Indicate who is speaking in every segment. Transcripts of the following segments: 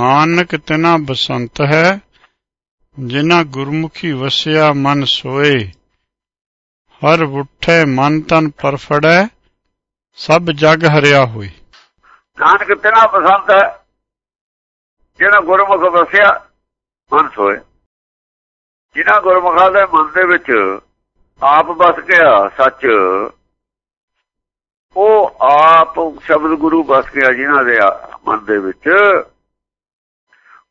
Speaker 1: ਨਾਨਕ ਤਿਨਾ ਬਸੰਤ ਹੈ, ਜਿਨਾ ਗੁਰਮੁਖੀ ਵਸਿਆ ਮਨ ਸੋਏ। ਹਰ ਉੱਠੇ ਮਨ ਤਨ ਪਰਫੜੈ, ਸਭ ਜਗ ਹਰਿਆ ਹੋਈ
Speaker 2: ਨਾਨਕ ਤਿਨਾ ਪਸੰਦ ਹੈ ਜਿਹੜਾ ਗੁਰਮੁਖ ਵਸਿਆ ਮਨ ਸੋਏ। ਜਿਨ੍ਹਾਂ ਗੁਰਮੁਖਾਂ ਦੇ ਮਨ ਦੇ ਵਿੱਚ ਆਪ ਵਸ ਗਿਆ ਸੱਚ, ਉਹ ਆਪ ਸ਼ਬਦ ਗੁਰੂ ਵਸ ਗਿਆ ਜਿਨ੍ਹਾਂ ਦੇ ਮਨ ਦੇ ਵਿੱਚ।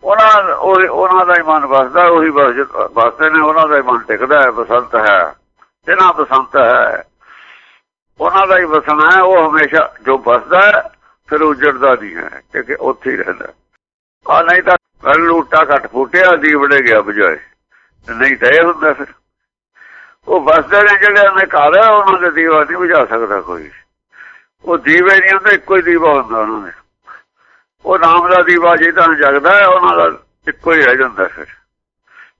Speaker 2: ਉਹਨਾਂ ਉਹਨਾਂ ਦਾ ਹੀ ਮਨ ਵਸਦਾ, ਉਹੀ ਵਸਦੇ ਨੇ, ਉਹਨਾਂ ਦਾ ਹੀ ਟਿਕਦਾ ਹੈ, ਬਸੰਤ ਹੈ। ਜਿਹਨਾਂ ਬਸੰਤ ਹੈ, ਉਹਨਾਂ ਦਾ ਹੀ ਵਸਣਾ ਹੈ, ਉਹ ਹਮੇਸ਼ਾ ਜੋ ਵਸਦਾ ਫਿਰ ਉਜੜਦਾ ਨਹੀਂ ਹੈ, ਕਿਉਂਕਿ ਉੱਥੇ ਹੀ ਰਹਿੰਦਾ ਆ ਨਹੀਂ ਤਾਂ ਗੱਲ ਲੂਟਾ ਘਟ ਫੁੱਟਿਆ ਦੀ ਵੜੇ ਗਿਆ ਬਜਾਏ ਨਹੀਂ ਤਾਂ ਇਹ ਹੁੰਦਾ ਫਿਰ। ਉਹ ਵਸਦੇ ਨੇ ਜਿਹੜੇ ਉਹਨੇ ਘਰ ਉਹਨਾਂ ਦੇ ਦੀਵਾ ਨਹੀਂ ਬੁਝਾ ਸਕਦਾ ਕੋਈ। ਉਹ ਦੀਵੇ ਨਹੀਂ ਹੁੰਦੇ, ਇੱਕੋ ਹੀ ਦੀਵਾ ਹੁੰਦਾ ਉਹਨਾਂ ਦੇ। ਉਹ ਨਾਮ ਦਾ ਦੀਵਾ ਜਿਹਦਾ ਜਗਦਾ ਹੈ, ਉਹਨਾਂ ਦਾ ਇੱਕੋ ਹੀ ਰਹਿ ਜਾਂਦਾ ਫਿਰ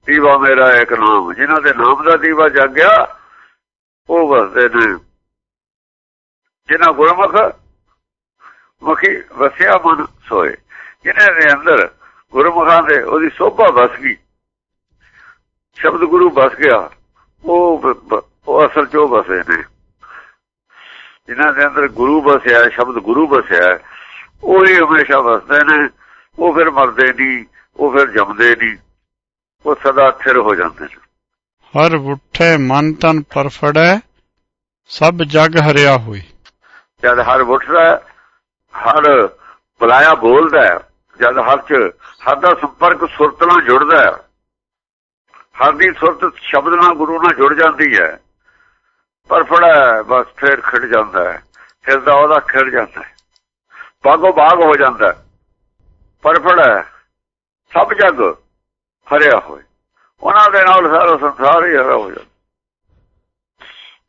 Speaker 2: ਦੀਵਾ ਮੇਰਾ ਇੱਕ ਨਾਮ ਜਿਨ੍ਹਾਂ ਦੇ ਨਾਮ ਦਾ ਦੀਵਾ ਜਗ ਗਿਆ ਉਹ ਵਸਦੇ ਨੇ। ਜਿਨ੍ਹਾਂ ਗੁਰਮੁਖ ਮੁਖੀ ਵਸਿਆ ਮਨ ਸੋਏ। ਜਿਨ੍ਹਾਂ ਦੇ ਅੰਦਰ ਗੁਰਮੁਖਾਂ ਦੇ ਉਹਦੀ ਸੋਭਾ ਵਸ ਗਈ, ਸ਼ਬਦ ਗੁਰੂ ਵਸ ਗਿਆ, ਉਹ ਉਹ ਅਸਲ ਚੋ ਵਸੇ ਨੇ। ਜਿਨ੍ਹਾਂ ਦੇ ਅੰਦਰ ਗੁਰੂ ਵਸਿਆ, ਸ਼ਬਦ ਗੁਰੂ ਵਸਿਆ ਉਹ ਹੀ ਹਮੇਸ਼ਾ ਵਸਦੇ ਨੇ ਉਹ ਫਿਰ ਮਰਦੇ ਨਹੀਂ ਉਹ ਫਿਰ ਜੰਮਦੇ ਨਹੀਂ ਉਹ ਸਦਾ ਥਿਰ ਹੋ ਜਾਂਦੇ ਨੇ।
Speaker 1: ਹਰ ਉੱਠੇ ਮਨ ਤਨ ਪਰਫੜੈ ਸਭ ਜਗ ਹਰਿਆ ਹੋਈ।
Speaker 2: ਜਦ ਹਰ ਉੱਠਦਾ ਹਰ ਬੁਲਾਇਆ ਬੋਲਦਾ ਜਦ ਹਰ ਚ ਹਰ ਦਾ ਸੰਪਰਕ ਸੁਰਤ ਨਾਲ ਜੁੜਦਾ ਹਰ ਦੀ ਸੁਰਤ ਸ਼ਬਦ ਨਾਲ ਗੁਰੂ ਨਾਲ ਜੁੜ ਜਾਂਦੀ ਹੈ। ਪਰ ਫੜਾ ਬਸ ਫੇਰ ਖੜ ਜਾਂਦਾ ਹੈ ਫਿਰ ਦਾ ਉਹਦਾ ਖੜ ਜਾਂਦਾ ਹੈ। ਬਾਗੋ ਬਾਗ ਹੋ ਜਾਂਦਾ ਪਰ ਫੜਾ ਸਭ ਜਗ ਹਰਿਆ ਹੋਏ। ਉਹਨਾਂ ਦੇ ਨਾਲ ਸਾਰਾ ਸੰਸਾਰ ਹੀ ਹਰਿਆ ਹੋ ਜਾਂਦਾ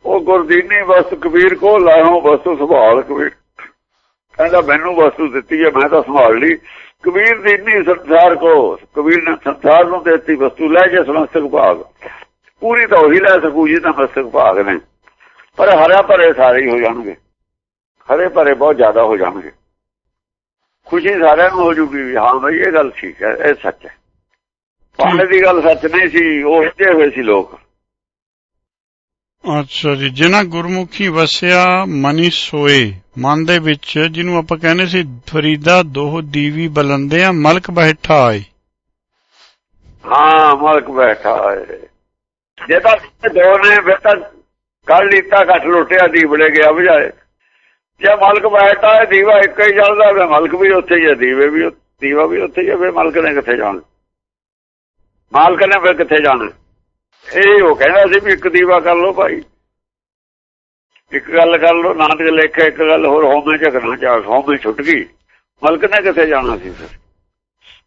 Speaker 2: ਉਹ ਗੁਰਦੀਨੀ ਵਸਤ ਕਬੀਰ ਕੋ ਲਾਹੋਂ ਵਸਤੂ ਸੰਭਾਲ ਕਬੀਰ। ਕਹਿੰਦਾ, ਮੈਨੂੰ ਵਸਤੂ ਦਿੱਤੀ ਹੈ, ਮੈਂ ਤਾਂ ਸੰਭਾਲ ਲਈ। ਕਬੀਰ ਦੀ ਨਹੀਂ ਸੰਸਾਰ ਕੋ, ਕਬੀਰ ਨੇ ਸੰਸਾਰ ਨੂੰ ਦਿੱਤੀ ਵਸਤੂ, ਲੈ ਜੇ ਸਮਸਤਕ ਭਾਗ। ਪੂਰੀ ਤਾਂ ਉਹੀ ਲੈ ਸਕੂ ਜੀ ਤਾਂ ਮਸਤਕ ਭਾਗ ਨੇ। ਪਰ ਹਰਿਆ ਭਰੇ ਸਾਰੇ ਹੀ ਹੋ ਜਾਣਗੇ। ਹਰੇ ਭਰੇ ਬਹੁਤ ਜ਼ਿਆਦਾ ਹੋ ਜਾਣਗੇ। ਖੁਸ਼ੀ ਸਾਰਿਆਂ ਨੂੰ ਹੋ ਜੂਗੀ ਹਾਂ ਬਈ ਇਹ ਗੱਲ ਠੀਕ ਹੈ ਇਹ ਸੱਚ ਹੈ। ਪਾਣੇ ਦੀ ਗੱਲ ਸੱਚ ਨਹੀਂ ਸੀ ਉਹ ਹਿੱਤੇ ਹੋਏ ਸੀ ਲੋਕ।
Speaker 1: ਅੱਛਾ ਜੀ ਜਿਨ੍ਹਾਂ ਗੁਰਮੁਖੀ ਵਸਿਆ ਮਨੀ ਸੋਏ ਮਨ ਦੇ ਵਿੱਚ ਜਿਹਨੂੰ ਆਪਾਂ ਕਹਿੰਦੇ ਸੀ ਫਰੀਦਾ ਦੋਹ ਦੀਵੀ ਬਲੰਦੇ ਆ ਮਲਕ ਬੈਠਾ ਆਏ।
Speaker 2: ਹਾਂ ਮਲਕ ਬੈਠਾ ਆਏ। ਜੇ ਤਾਂ ਦੋ ਨੇ ਤਾਂ ਕੱਲ ਲੀਤਾ ਘੱਟ ਲੁੱਟਿਆ ਦੀਵੜੇ ਗਿਆ ਬੁਝਾਏ ਜੇ ਮਲਕ ਬੈਠਾ ਹੈ, ਦੀਵਾ ਇੱਕ ਹੀ ਜਲਦਾ ਵੇ ਮਲਕ ਵੀ ਉੱਥੇ ਹੀ ਹੈ, ਦੀਵੇ ਵੀ ਦੀਵਾ ਵੀ ਉੱਥੇ ਹੀ ਹੈ ਵੇ ਮਲਕ ਨੇ ਕਿੱਥੇ ਜਾਣਾ? ਮਾਲਕ ਨੇ ਫਿਰ ਕਿੱਥੇ ਜਾਣਾ? ਇਹ ਉਹ ਕਹਿੰਦਾ ਸੀ ਵੀ ਇੱਕ ਦੀਵਾ ਕਰ ਲਓ ਭਾਈ। ਇੱਕ ਗੱਲ ਕਰ ਲਓ, ਨਾਨਕ ਲੇਖੇ ਇੱਕ ਗੱਲ ਹੋਰ ਹੋਮੇ ਝਗਣਾ ਚਾ ਹੋਮੇ ਛੁੱਟ ਗਈ। ਮਲਕ ਨੇ ਕਿੱਥੇ ਜਾਣਾ ਸੀ ਫਿਰ?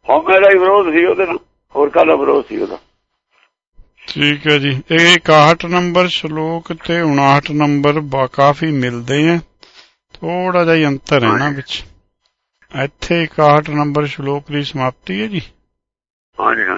Speaker 2: ਹੋਮੇ ਦਾ ਹੀ ਵਿਰੋਧ ਸੀ ਉਹਦੇ ਨਾਲ, ਹੋਰ ਕਾਹਦਾ ਵਿਰੋਧ ਸੀ ਉਹਦਾ?
Speaker 1: ਠੀਕ ਹੈ ਜੀ। ਇਹ 61 ਨੰਬਰ, ਸ਼ਲੋਕ ਤੇ 59 ਨੰਬਰ ਕਾਫੀ ਮਿਲਦੇ ਆ। ਥੋੜਾ ਜਿਹਾ ਅੰਤਰ ਹੈ ਨਾ ਵਿੱਚ। ਇੱਥੇ 61 ਨੰਬਰ ਸ਼ਲੋਕ ਦੀ ਸਮਾਪਤੀ ਹੈ ਜੀ।
Speaker 2: ਹਾਂਜੀ।